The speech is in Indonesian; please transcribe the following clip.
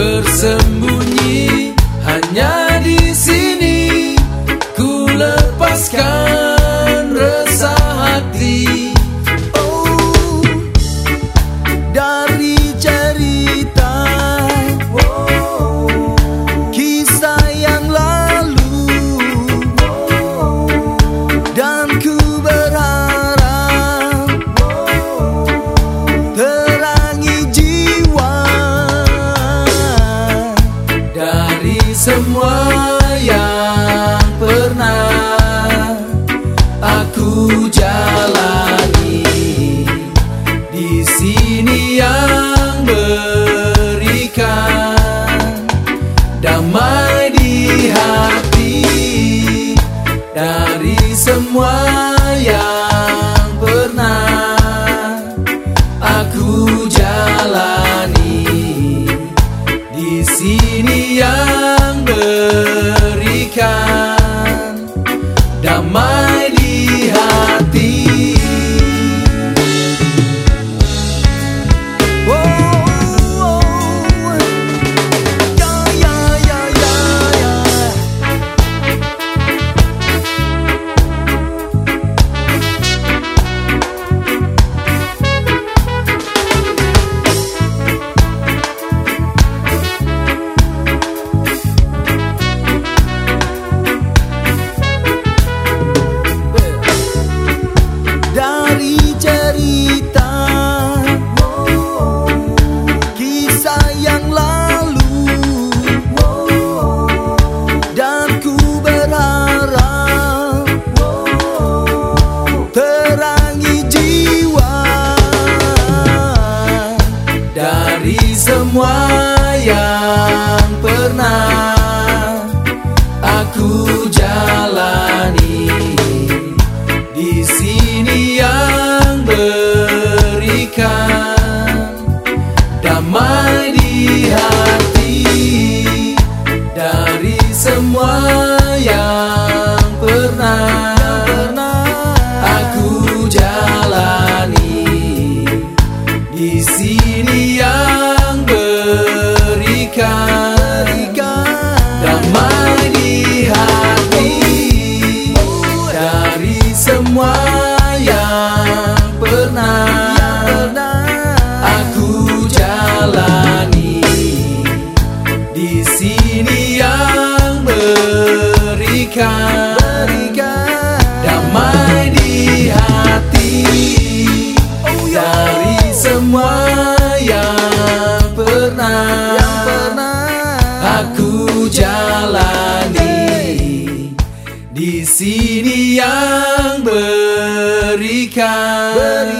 bersembunyi hanya di sini. Ku lepaskan Some way. semua yang pernah aku jalani di sini yang berikan damai di hati. yang pernah aku jalani di sini yang berikan. berikan.